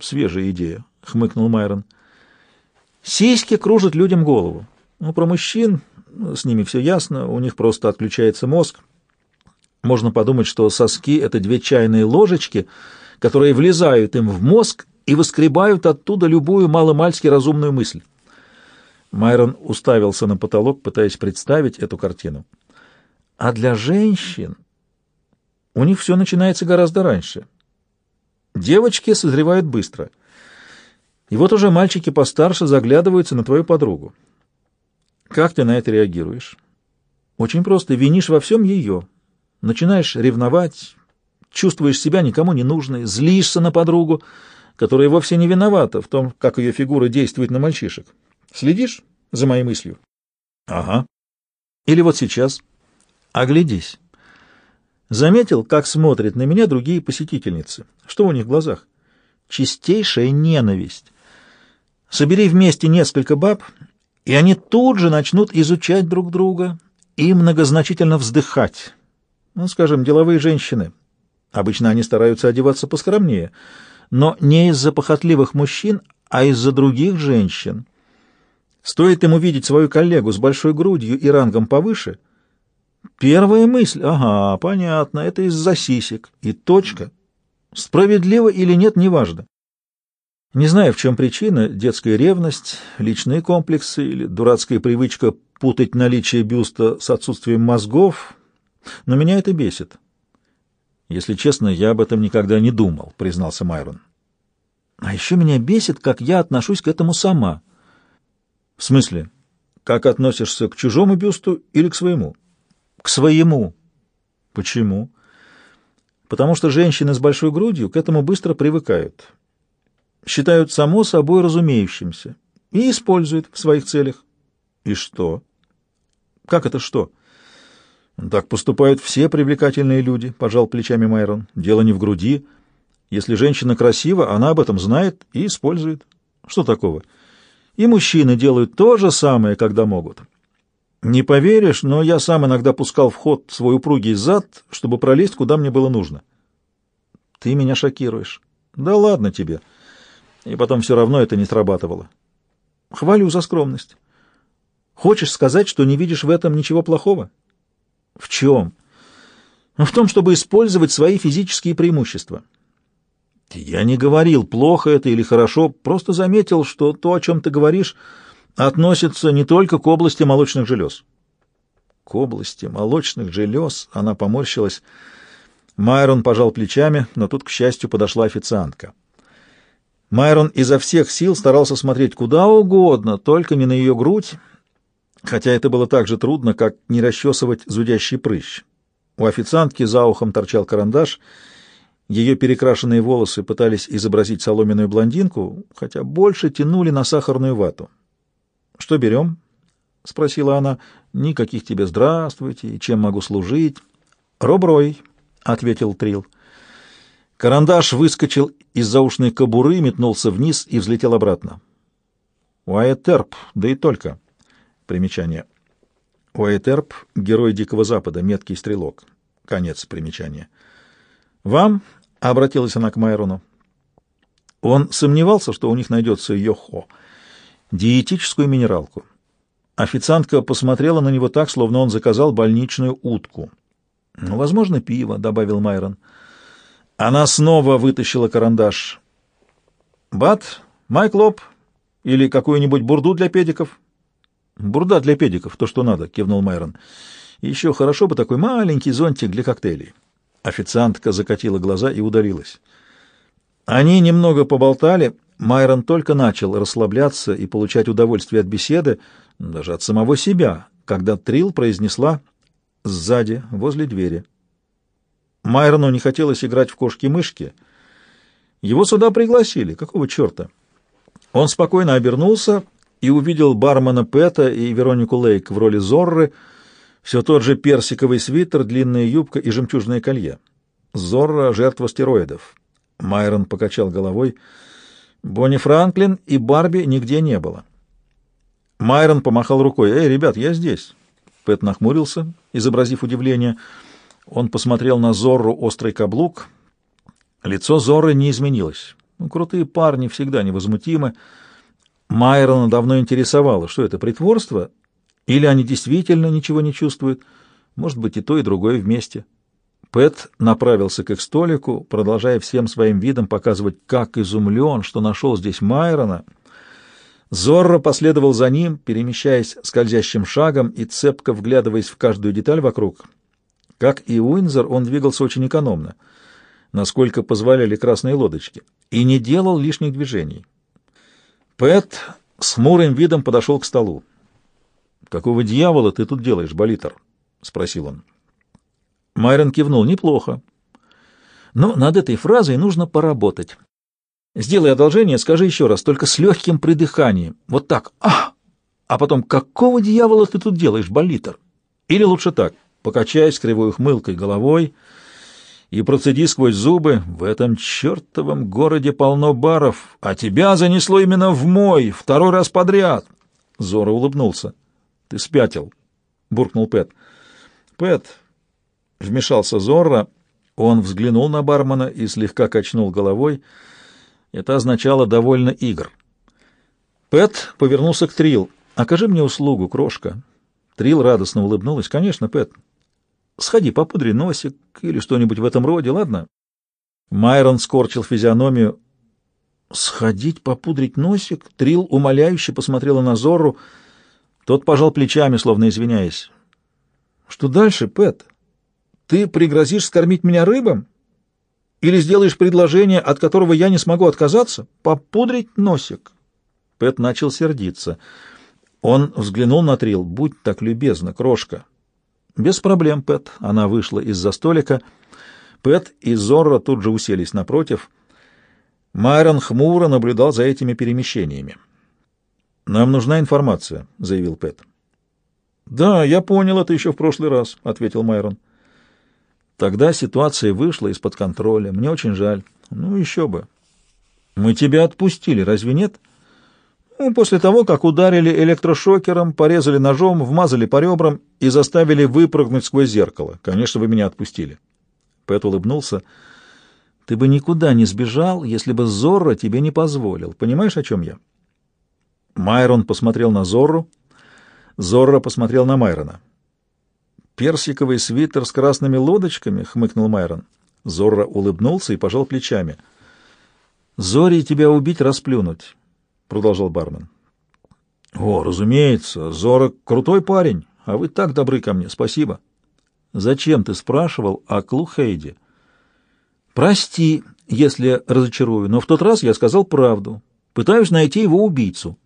Свежая идея, хмыкнул Майрон. Сиськи кружат людям голову. Ну, про мужчин, ну, с ними все ясно, у них просто отключается мозг. Можно подумать, что соски — это две чайные ложечки, которые влезают им в мозг и выскребают оттуда любую маломальски разумную мысль. Майрон уставился на потолок, пытаясь представить эту картину. А для женщин у них все начинается гораздо раньше. Девочки созревают быстро. И вот уже мальчики постарше заглядываются на твою подругу. Как ты на это реагируешь? Очень просто. Винишь во всем ее. Начинаешь ревновать, чувствуешь себя никому не нужной, злишься на подругу, которая вовсе не виновата в том, как ее фигура действует на мальчишек. Следишь за моей мыслью? Ага. Или вот сейчас. Оглядись. Заметил, как смотрят на меня другие посетительницы? Что у них в глазах? Чистейшая ненависть. Собери вместе несколько баб, и они тут же начнут изучать друг друга и многозначительно вздыхать. Ну, скажем, деловые женщины. Обычно они стараются одеваться поскромнее, но не из-за похотливых мужчин, а из-за других женщин. Стоит им увидеть свою коллегу с большой грудью и рангом повыше, первая мысль — ага, понятно, это из-за сисек, и точка. Справедливо или нет, неважно. Не знаю, в чем причина, детская ревность, личные комплексы или дурацкая привычка путать наличие бюста с отсутствием мозгов, но меня это бесит. Если честно, я об этом никогда не думал, признался Майрон. А еще меня бесит, как я отношусь к этому сама. В смысле? Как относишься к чужому бюсту или к своему? К своему. Почему? Потому что женщины с большой грудью к этому быстро привыкают считают само собой разумеющимся и используют в своих целях. И что? Как это что? Так поступают все привлекательные люди, пожал плечами Майрон. Дело не в груди. Если женщина красива, она об этом знает и использует. Что такого? И мужчины делают то же самое, когда могут. Не поверишь, но я сам иногда пускал в ход свой упругий зад, чтобы пролезть, куда мне было нужно. Ты меня шокируешь. Да ладно тебе и потом все равно это не срабатывало. Хвалю за скромность. Хочешь сказать, что не видишь в этом ничего плохого? В чем? Ну, в том, чтобы использовать свои физические преимущества. Я не говорил, плохо это или хорошо, просто заметил, что то, о чем ты говоришь, относится не только к области молочных желез. К области молочных желез она поморщилась. Майрон пожал плечами, но тут, к счастью, подошла официантка. Майрон изо всех сил старался смотреть куда угодно, только не на ее грудь, хотя это было так же трудно, как не расчесывать зудящий прыщ. У официантки за ухом торчал карандаш, ее перекрашенные волосы пытались изобразить соломенную блондинку, хотя больше тянули на сахарную вату. «Что берем?» — спросила она. «Никаких тебе здравствуйте, чем могу служить?» «Роброй», — ответил Трил. Карандаш выскочил из заушной кобуры, метнулся вниз и взлетел обратно. Уайтерп, да и только. Примечание. Уайтерп — герой Дикого Запада, меткий стрелок. Конец примечания. «Вам?» — обратилась она к Майрону. Он сомневался, что у них найдется йохо, диетическую минералку. Официантка посмотрела на него так, словно он заказал больничную утку. «Ну, возможно, пиво», — добавил Майрон. Она снова вытащила карандаш. «Бат? Майклоп? Или какую-нибудь бурду для педиков?» «Бурда для педиков, то, что надо», — кивнул Майрон. «Еще хорошо бы такой маленький зонтик для коктейлей». Официантка закатила глаза и удалилась. Они немного поболтали. Майрон только начал расслабляться и получать удовольствие от беседы, даже от самого себя, когда Трил произнесла сзади, возле двери. Майрону не хотелось играть в кошки-мышки. Его сюда пригласили. Какого черта? Он спокойно обернулся и увидел бармена Пэта и Веронику Лейк в роли Зорры, все тот же персиковый свитер, длинная юбка и жемчужное колье. Зорро — жертва стероидов. Майрон покачал головой. Бонни Франклин и Барби нигде не было. Майрон помахал рукой. «Эй, ребят, я здесь». Пэт нахмурился, изобразив удивление — он посмотрел на Зорру острый каблук. Лицо Зорры не изменилось. Ну, крутые парни всегда невозмутимы. Майрона давно интересовало, что это притворство, или они действительно ничего не чувствуют. Может быть, и то, и другое вместе. Пэт направился к их столику, продолжая всем своим видом показывать, как изумлен, что нашел здесь Майрона. Зорро последовал за ним, перемещаясь скользящим шагом и цепко вглядываясь в каждую деталь вокруг. Как и Уинзер, он двигался очень экономно, насколько позволяли красные лодочки, и не делал лишних движений. Пэт с хмурым видом подошел к столу. «Какого дьявола ты тут делаешь, Болитер?» — спросил он. Майрон кивнул. «Неплохо. Но над этой фразой нужно поработать. Сделай одолжение, скажи еще раз, только с легким придыханием. Вот так. А! А потом, какого дьявола ты тут делаешь, Болитер? Или лучше так, покачаясь кривой ухмылкой головой и процеди сквозь зубы, в этом чертовом городе полно баров, а тебя занесло именно в мой, второй раз подряд. Зора улыбнулся. Ты спятил, буркнул Пэт. Пэт, вмешался Зорро, он взглянул на бармена и слегка качнул головой. Это означало «довольно игр». Пэт повернулся к Трил. «Окажи мне услугу, крошка». Трил радостно улыбнулась. «Конечно, Пэт. Сходи, попудри носик или что-нибудь в этом роде, ладно?» Майрон скорчил физиономию. «Сходить, попудрить носик?» Трил умоляюще посмотрела на Зору. Тот пожал плечами, словно извиняясь. «Что дальше, Пэт? Ты пригрозишь скормить меня рыбам? Или сделаешь предложение, от которого я не смогу отказаться? Попудрить носик?» Пэт начал сердиться. Он взглянул на Трил. «Будь так любезна, крошка». «Без проблем, Пэт». Она вышла из-за столика. Пэт и Зорро тут же уселись напротив. Майрон хмуро наблюдал за этими перемещениями. «Нам нужна информация», — заявил Пэт. «Да, я понял это еще в прошлый раз», — ответил Майрон. «Тогда ситуация вышла из-под контроля. Мне очень жаль. Ну, еще бы. Мы тебя отпустили, разве нет?» Ну, после того, как ударили электрошокером, порезали ножом, вмазали по ребрам и заставили выпрыгнуть сквозь зеркало. Конечно, вы меня отпустили. Пэт улыбнулся. Ты бы никуда не сбежал, если бы Зорро тебе не позволил. Понимаешь, о чем я? Майрон посмотрел на Зорру, Зорро посмотрел на Майрона. «Персиковый свитер с красными лодочками?» — хмыкнул Майрон. Зорро улыбнулся и пожал плечами. «Зори тебя убить, расплюнуть», — продолжал бармен. «О, разумеется, Зора крутой парень, а вы так добры ко мне, спасибо». «Зачем ты спрашивал о Клухейде?» «Прости, если разочарую, но в тот раз я сказал правду. Пытаюсь найти его убийцу».